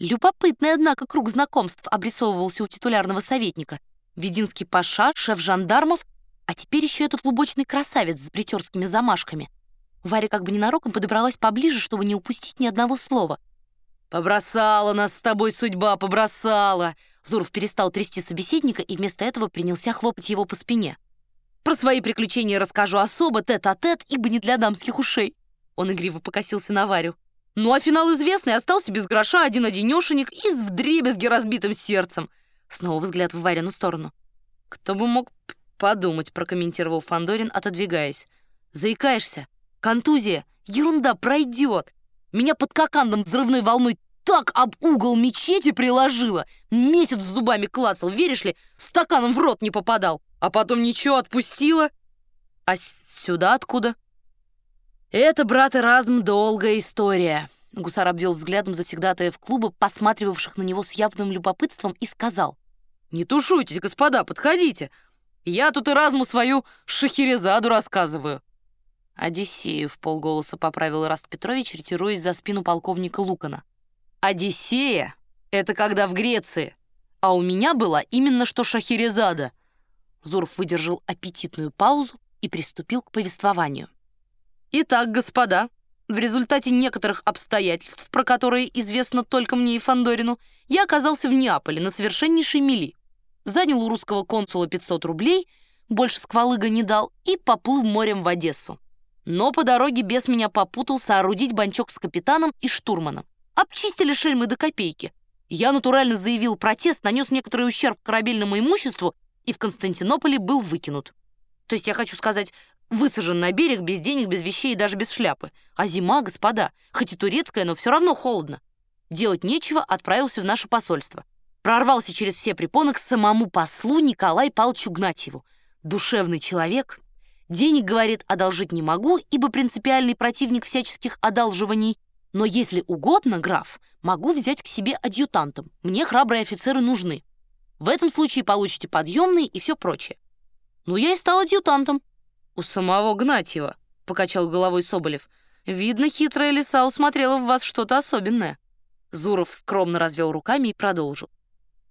Любопытный, однако, круг знакомств обрисовывался у титулярного советника. Вединский паша, шеф жандармов, а теперь еще этот лубочный красавец с бритерскими замашками. Варя как бы ненароком подобралась поближе, чтобы не упустить ни одного слова. «Побросала нас с тобой судьба, побросала!» Зуров перестал трясти собеседника и вместо этого принялся хлопать его по спине. «Про свои приключения расскажу особо, тет-а-тет, -тет, ибо не для дамских ушей». Он игриво покосился на Варю. Ну а финал известный, остался без гроша один-одинешенек и с вдребезги разбитым сердцем. Снова взгляд в Варину сторону. «Кто бы мог подумать», — прокомментировал Фандорин, отодвигаясь. «Заикаешься? Контузия? Ерунда, пройдет. Меня под кокандом взрывной волной так об угол мечети приложила. Месяц зубами клацал, веришь ли, стаканом в рот не попадал. А потом ничего, отпустила. А сюда откуда?» «Это, брат Эразм, долгая история». Гусар обвел взглядом завсегдатаев клуба, посматривавших на него с явным любопытством, и сказал. «Не тушуйтесь, господа, подходите. Я тут Эразму свою Шахерезаду рассказываю». «Одиссею», — в полголоса поправил Раст Петрович, ретируясь за спину полковника Лукана. «Одиссея — это когда в Греции, а у меня была именно что Шахерезада». Зуров выдержал аппетитную паузу и приступил к повествованию. Итак, господа, в результате некоторых обстоятельств, про которые известно только мне и Фандорину, я оказался в Неаполе на совершеннейшей мели. Занял у русского консула 500 рублей, больше сквалыга не дал, и поплыл морем в Одессу. Но по дороге бес меня попутал соорудить банчок с капитаном и штурманом. Обчистили шельмы до копейки. Я натурально заявил протест, нанес некоторый ущерб корабельному имуществу и в Константинополе был выкинут. То есть я хочу сказать, Высажен на берег без денег, без вещей и даже без шляпы. А зима, господа, хоть и турецкая, но все равно холодно. Делать нечего, отправился в наше посольство. Прорвался через все препоны к самому послу Николаю Павловичу Гнатьеву. Душевный человек. Денег, говорит, одолжить не могу, ибо принципиальный противник всяческих одалживаний. Но если угодно, граф, могу взять к себе адъютантом. Мне храбрые офицеры нужны. В этом случае получите подъемные и все прочее. Ну, я и стал адъютантом. «У самого Гнатьева», — покачал головой Соболев. «Видно, хитрая лиса усмотрела в вас что-то особенное». Зуров скромно развел руками и продолжил.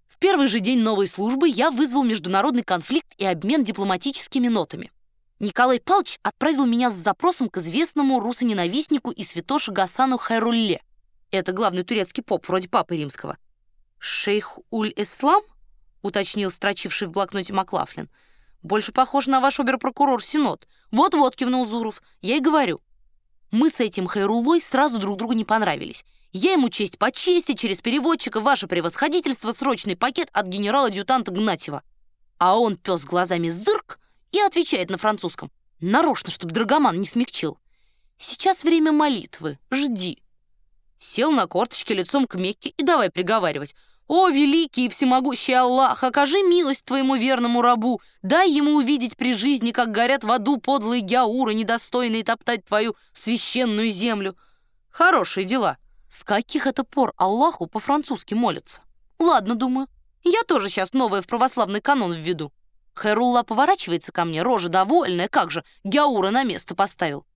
В первый же день новой службы я вызвал международный конфликт и обмен дипломатическими нотами. Николай Павлович отправил меня с запросом к известному русоненавистнику и святоше Гасану Хайрулле. Это главный турецкий поп, вроде папы римского. «Шейх Уль-Ислам?» — уточнил строчивший в блокноте Маклафлин — больше похож на ваш оберпрокурор Синод. Вот-вот, кивнул Зуров. Я и говорю. Мы с этим Хайрулой сразу друг другу не понравились. Я ему честь по чести, через переводчика, ваше превосходительство, срочный пакет от генерала-адъютанта Гнатьева. А он пес глазами зырк и отвечает на французском. Нарочно, чтобы Драгоман не смягчил. Сейчас время молитвы. Жди. Сел на корточке лицом к Мекке и давай приговаривать. «О, великий и всемогущий Аллах, окажи милость твоему верному рабу, дай ему увидеть при жизни, как горят в аду подлые гяуры, недостойные топтать твою священную землю». Хорошие дела. С каких это пор Аллаху по-французски молятся? Ладно, думаю, я тоже сейчас новое в православный канон введу. Хайрулла поворачивается ко мне, рожа довольная, как же, Гяура на место поставил.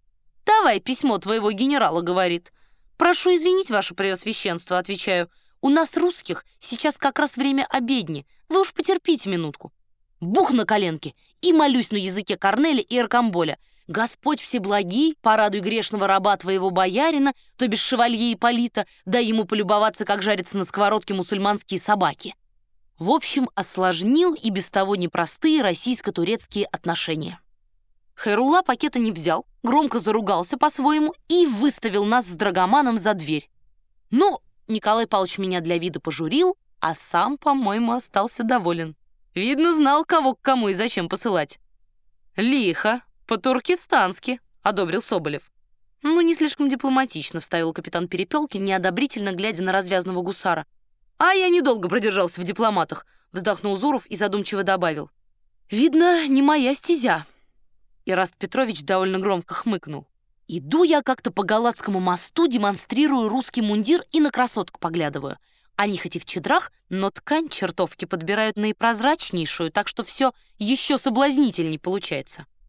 «Давай письмо твоего генерала», — говорит. «Прошу извинить, ваше преосвященство», — отвечаю, — у нас, русских, сейчас как раз время обедни. Вы уж потерпите минутку. Бух на коленки и молюсь на языке Корнеля и Аркамболя. Господь всеблагий, порадуй грешного раба твоего боярина, то бишь шевалье Ипполита, дай ему полюбоваться, как жарятся на сковородке мусульманские собаки. В общем, осложнил и без того непростые российско-турецкие отношения. Хайрула пакета не взял, громко заругался по-своему и выставил нас с Драгоманом за дверь. Ну, Николай Павлович меня для вида пожурил, а сам, по-моему, остался доволен. Видно, знал, кого к кому и зачем посылать. «Лихо, по-туркестански», — одобрил Соболев. «Ну, не слишком дипломатично», — вставил капитан Перепелки, неодобрительно глядя на развязного гусара. «А я недолго продержался в дипломатах», — вздохнул Зуров и задумчиво добавил. «Видно, не моя стезя». Ираст Петрович довольно громко хмыкнул. Иду я как-то по Галатскому мосту, демонстрирую русский мундир и на красотку поглядываю. Они хоть и в чедрах, но ткань чертовки подбирают наипрозрачнейшую, так что все еще соблазнительней получается.